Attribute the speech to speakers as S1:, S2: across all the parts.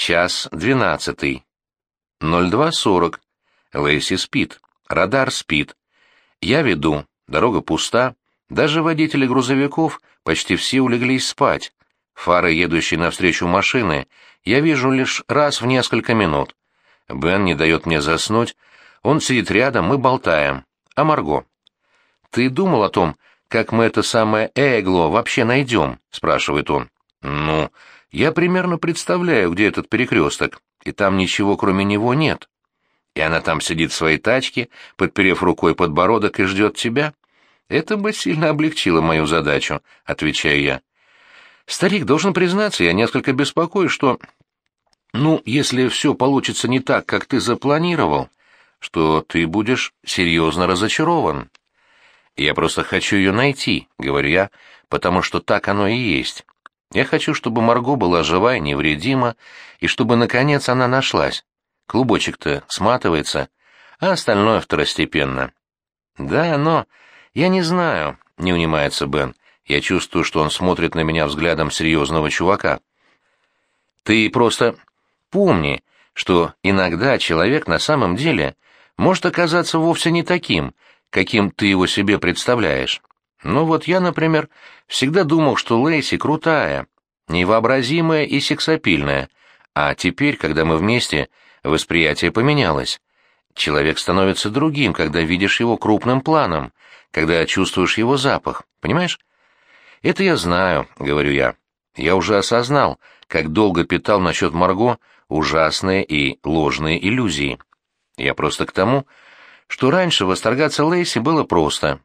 S1: Час двенадцатый. 02.40. Лейси спит. Радар спит. Я веду. Дорога пуста. Даже водители грузовиков почти все улеглись спать. Фары, едущие навстречу машины, я вижу лишь раз в несколько минут. Бен не дает мне заснуть. Он сидит рядом, мы болтаем. А Марго? «Ты думал о том, как мы это самое Эгло вообще найдем?» — спрашивает он. «Ну, я примерно представляю, где этот перекресток, и там ничего кроме него нет. И она там сидит в своей тачке, подперев рукой подбородок и ждет тебя? Это бы сильно облегчило мою задачу», — отвечаю я. «Старик, должен признаться, я несколько беспокоюсь, что... Ну, если все получится не так, как ты запланировал, что ты будешь серьезно разочарован». «Я просто хочу ее найти», — говорю я, — «потому что так оно и есть. Я хочу, чтобы Марго была жива и невредима, и чтобы, наконец, она нашлась. Клубочек-то сматывается, а остальное второстепенно». «Да, но... Я не знаю», — не унимается Бен. Я чувствую, что он смотрит на меня взглядом серьезного чувака. «Ты просто помни, что иногда человек на самом деле может оказаться вовсе не таким, каким ты его себе представляешь. Ну вот я, например, всегда думал, что Лейси крутая, невообразимая и сексапильная, а теперь, когда мы вместе, восприятие поменялось. Человек становится другим, когда видишь его крупным планом, когда чувствуешь его запах, понимаешь? Это я знаю, говорю я. Я уже осознал, как долго питал насчет Марго ужасные и ложные иллюзии. Я просто к тому, что раньше восторгаться Лейси было просто.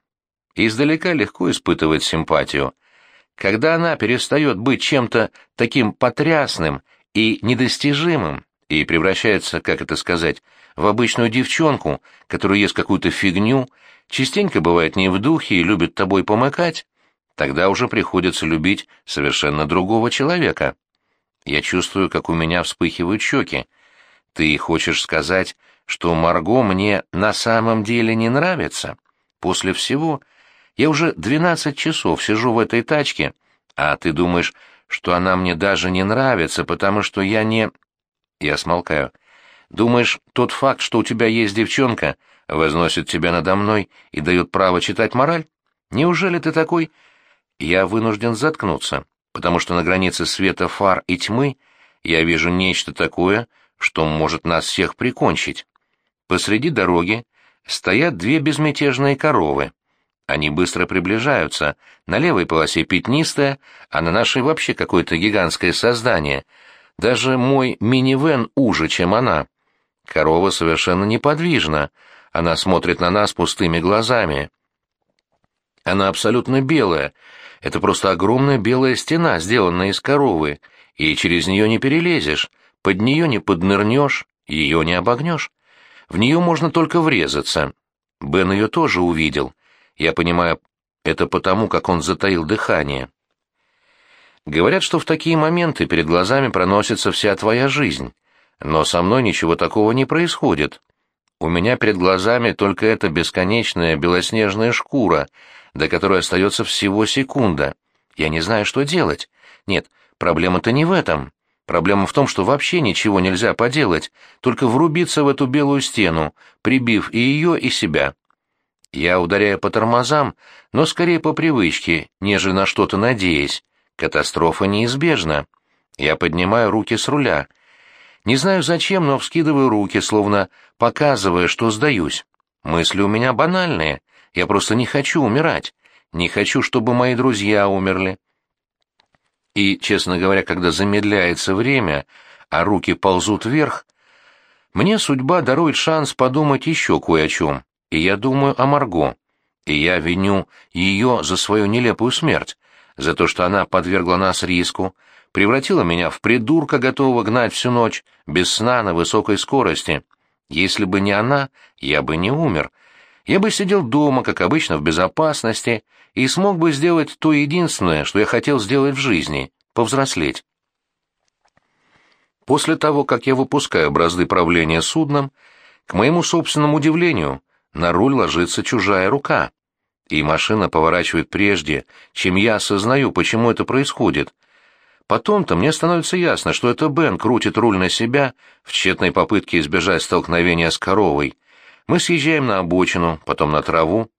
S1: Издалека легко испытывать симпатию. Когда она перестает быть чем-то таким потрясным и недостижимым и превращается, как это сказать, в обычную девчонку, которая ест какую-то фигню, частенько бывает не в духе и любит тобой помыкать, тогда уже приходится любить совершенно другого человека. Я чувствую, как у меня вспыхивают щеки. Ты хочешь сказать, что Марго мне на самом деле не нравится. После всего я уже двенадцать часов сижу в этой тачке, а ты думаешь, что она мне даже не нравится, потому что я не... Я смолкаю. Думаешь, тот факт, что у тебя есть девчонка, возносит тебя надо мной и дает право читать мораль? Неужели ты такой... Я вынужден заткнуться, потому что на границе света фар и тьмы я вижу нечто такое, что может нас всех прикончить. Посреди дороги стоят две безмятежные коровы. Они быстро приближаются, на левой полосе пятнистая, а на нашей вообще какое-то гигантское создание. Даже мой минивэн уже, чем она. Корова совершенно неподвижна, она смотрит на нас пустыми глазами. Она абсолютно белая, это просто огромная белая стена, сделанная из коровы, и через нее не перелезешь, под нее не поднырнешь, ее не обогнешь. В нее можно только врезаться. Бен ее тоже увидел. Я понимаю, это потому, как он затаил дыхание. Говорят, что в такие моменты перед глазами проносится вся твоя жизнь. Но со мной ничего такого не происходит. У меня перед глазами только эта бесконечная белоснежная шкура, до которой остается всего секунда. Я не знаю, что делать. Нет, проблема-то не в этом. Проблема в том, что вообще ничего нельзя поделать, только врубиться в эту белую стену, прибив и ее, и себя. Я ударяю по тормозам, но скорее по привычке, нежели на что-то надеясь. Катастрофа неизбежна. Я поднимаю руки с руля. Не знаю зачем, но вскидываю руки, словно показывая, что сдаюсь. Мысли у меня банальные. Я просто не хочу умирать. Не хочу, чтобы мои друзья умерли. И, честно говоря, когда замедляется время, а руки ползут вверх, мне судьба дарует шанс подумать еще кое о чем, и я думаю о Марго, и я виню ее за свою нелепую смерть, за то, что она подвергла нас риску, превратила меня в придурка, готового гнать всю ночь, без сна на высокой скорости. Если бы не она, я бы не умер. Я бы сидел дома, как обычно, в безопасности, и смог бы сделать то единственное, что я хотел сделать в жизни — повзрослеть. После того, как я выпускаю бразды правления судном, к моему собственному удивлению, на руль ложится чужая рука, и машина поворачивает прежде, чем я осознаю, почему это происходит. Потом-то мне становится ясно, что это Бен крутит руль на себя в тщетной попытке избежать столкновения с коровой. Мы съезжаем на обочину, потом на траву.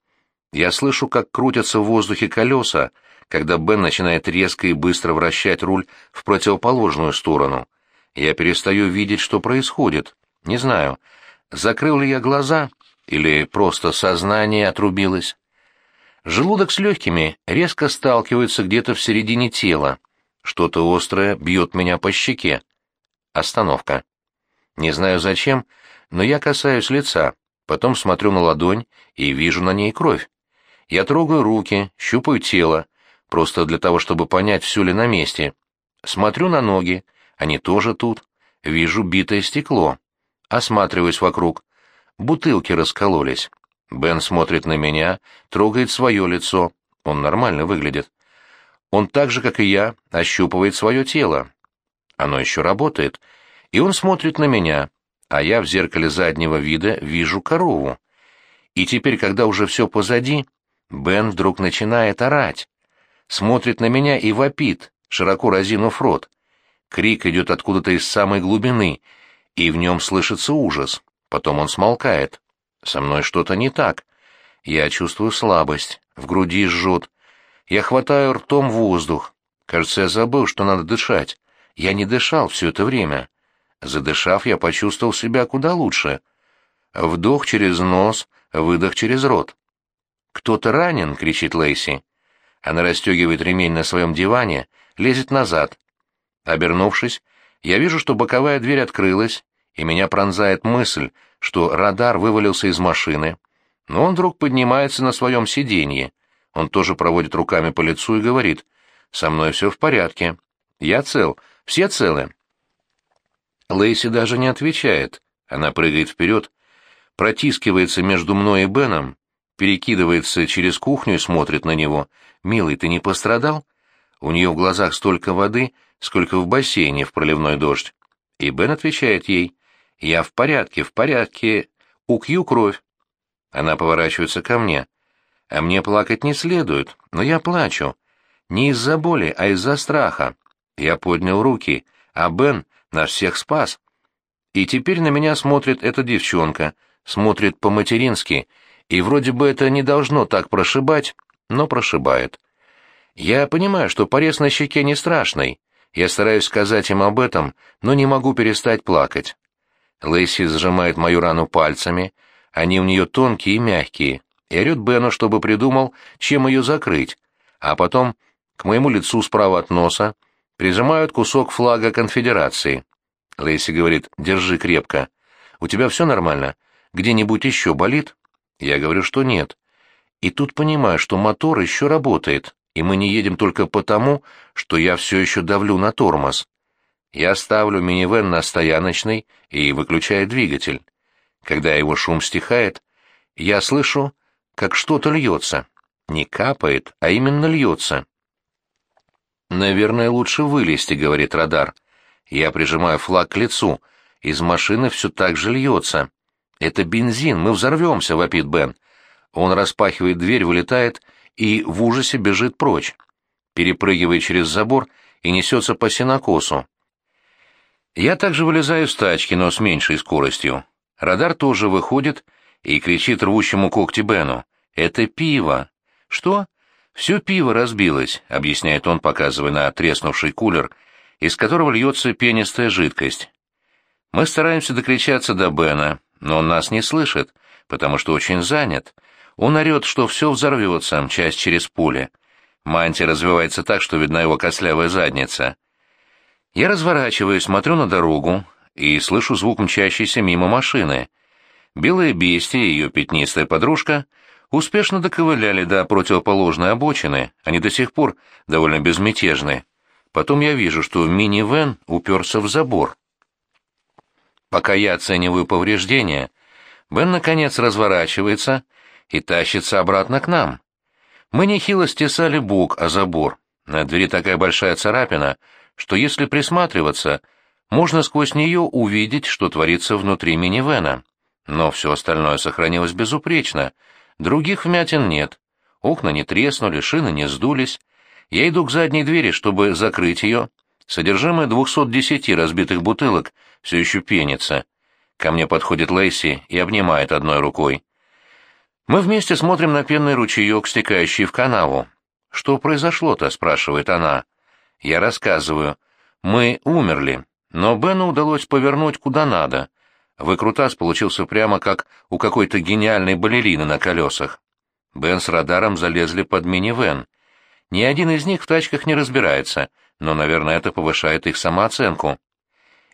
S1: Я слышу, как крутятся в воздухе колеса, когда Бен начинает резко и быстро вращать руль в противоположную сторону. Я перестаю видеть, что происходит. Не знаю, закрыл ли я глаза или просто сознание отрубилось. Желудок с легкими резко сталкиваются где-то в середине тела. Что-то острое бьет меня по щеке. Остановка. Не знаю зачем, но я касаюсь лица, потом смотрю на ладонь и вижу на ней кровь. Я трогаю руки, щупаю тело, просто для того, чтобы понять, все ли на месте. Смотрю на ноги, они тоже тут. Вижу битое стекло. Осматриваюсь вокруг. Бутылки раскололись. Бен смотрит на меня, трогает свое лицо. Он нормально выглядит. Он так же, как и я, ощупывает свое тело. Оно еще работает. И он смотрит на меня, а я в зеркале заднего вида вижу корову. И теперь, когда уже все позади, Бен вдруг начинает орать. Смотрит на меня и вопит, широко разинув рот. Крик идет откуда-то из самой глубины, и в нем слышится ужас. Потом он смолкает. Со мной что-то не так. Я чувствую слабость, в груди жжет. Я хватаю ртом воздух. Кажется, я забыл, что надо дышать. Я не дышал все это время. Задышав, я почувствовал себя куда лучше. Вдох через нос, выдох через рот. «Кто-то ранен!» — кричит Лейси. Она расстегивает ремень на своем диване, лезет назад. Обернувшись, я вижу, что боковая дверь открылась, и меня пронзает мысль, что радар вывалился из машины. Но он вдруг поднимается на своем сиденье. Он тоже проводит руками по лицу и говорит, «Со мной все в порядке. Я цел. Все целы». Лейси даже не отвечает. Она прыгает вперед, протискивается между мной и Беном, перекидывается через кухню и смотрит на него. «Милый, ты не пострадал?» У нее в глазах столько воды, сколько в бассейне в проливной дождь. И Бен отвечает ей, «Я в порядке, в порядке. У Кью кровь». Она поворачивается ко мне. А мне плакать не следует, но я плачу. Не из-за боли, а из-за страха. Я поднял руки, а Бен нас всех спас. И теперь на меня смотрит эта девчонка, смотрит по-матерински, и вроде бы это не должно так прошибать, но прошибает. Я понимаю, что порез на щеке не страшный. Я стараюсь сказать им об этом, но не могу перестать плакать. Лэйси сжимает мою рану пальцами, они у нее тонкие и мягкие, и орет Бену, чтобы придумал, чем ее закрыть, а потом к моему лицу справа от носа прижимают кусок флага конфедерации. Лейси говорит, держи крепко. У тебя все нормально? Где-нибудь еще болит? Я говорю, что нет. И тут понимаю, что мотор еще работает, и мы не едем только потому, что я все еще давлю на тормоз. Я ставлю минивэн на стояночный и выключаю двигатель. Когда его шум стихает, я слышу, как что-то льется. Не капает, а именно льется. «Наверное, лучше вылезти», — говорит радар. Я прижимаю флаг к лицу. Из машины все так же льется. «Это бензин, мы взорвемся», — вопит Бен. Он распахивает дверь, вылетает и в ужасе бежит прочь. Перепрыгивает через забор и несется по сенокосу. Я также вылезаю с тачки, но с меньшей скоростью. Радар тоже выходит и кричит рвущему когти Бену. «Это пиво!» «Что?» «Все пиво разбилось», — объясняет он, показывая на треснувший кулер, из которого льется пенистая жидкость. Мы стараемся докричаться до Бена, но он нас не слышит, потому что очень занят. Он орет, что все взорвется, мчась через поле. Мантия развивается так, что видна его костлявая задница. Я разворачиваюсь, смотрю на дорогу и слышу звук мчащейся мимо машины. Белая бестия и ее пятнистая подружка успешно доковыляли до противоположной обочины, они до сих пор довольно безмятежны. Потом я вижу, что мини-вен уперся в забор. Пока я оцениваю повреждения, Бен наконец разворачивается и тащится обратно к нам. Мы нехило стесали бук о забор. На двери такая большая царапина, что если присматриваться, можно сквозь нее увидеть, что творится внутри минивэна. Но все остальное сохранилось безупречно. Других вмятин нет. Окна не треснули, шины не сдулись. Я иду к задней двери, чтобы закрыть ее, Содержимое 210 разбитых бутылок все еще пенится. Ко мне подходит Лейси и обнимает одной рукой. Мы вместе смотрим на пенный ручеек, стекающий в канаву. «Что произошло-то?» — спрашивает она. Я рассказываю. «Мы умерли, но Бену удалось повернуть куда надо. Выкрутас получился прямо как у какой-то гениальной балерины на колесах. Бен с радаром залезли под минивэн. Ни один из них в тачках не разбирается, но, наверное, это повышает их самооценку.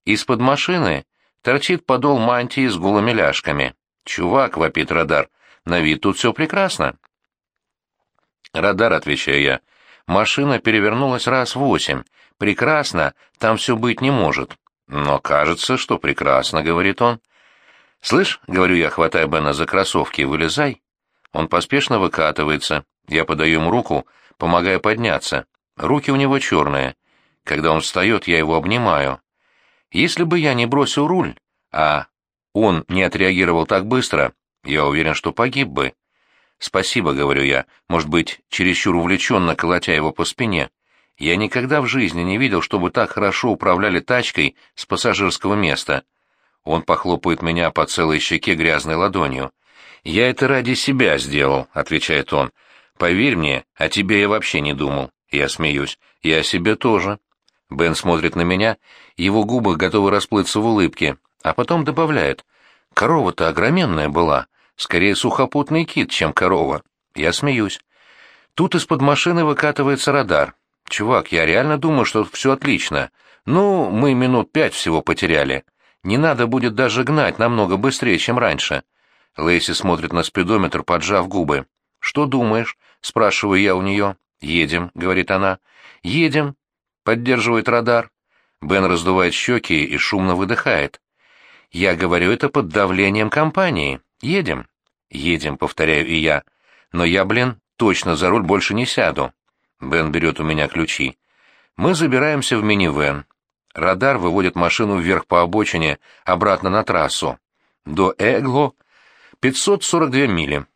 S1: Из-под машины торчит подол мантии с голыми ляжками. «Чувак», — вопит радар, — «на вид тут все прекрасно». «Радар», — отвечаю я, — «машина перевернулась раз восемь. Прекрасно, там все быть не может». «Но кажется, что прекрасно», — говорит он. «Слышь», — говорю я, хватая Бена за кроссовки, — «вылезай». Он поспешно выкатывается. Я подаю ему руку, помогая подняться. Руки у него черные. Когда он встает, я его обнимаю. Если бы я не бросил руль, а он не отреагировал так быстро, я уверен, что погиб бы. «Спасибо», — говорю я, может быть, чересчур увлеченно колотя его по спине. Я никогда в жизни не видел, чтобы так хорошо управляли тачкой с пассажирского места. Он похлопает меня по целой щеке грязной ладонью. «Я это ради себя сделал», — отвечает он. «Поверь мне, о тебе я вообще не думал». Я смеюсь. «Я о себе тоже». Бен смотрит на меня, его губы готовы расплыться в улыбке, а потом добавляет. «Корова-то огроменная была, скорее сухопутный кит, чем корова». Я смеюсь. Тут из-под машины выкатывается радар. «Чувак, я реально думаю, что все отлично. Ну, мы минут пять всего потеряли. Не надо будет даже гнать намного быстрее, чем раньше». Лейси смотрит на спидометр, поджав губы. «Что думаешь?» — спрашиваю я у нее. «Едем», — говорит она. «Едем», — поддерживает радар. Бен раздувает щеки и шумно выдыхает. «Я говорю это под давлением компании. Едем». «Едем», — повторяю и я. «Но я, блин, точно за руль больше не сяду». Бен берет у меня ключи. Мы забираемся в минивэн. Радар выводит машину вверх по обочине, обратно на трассу. До Эгло 542 мили.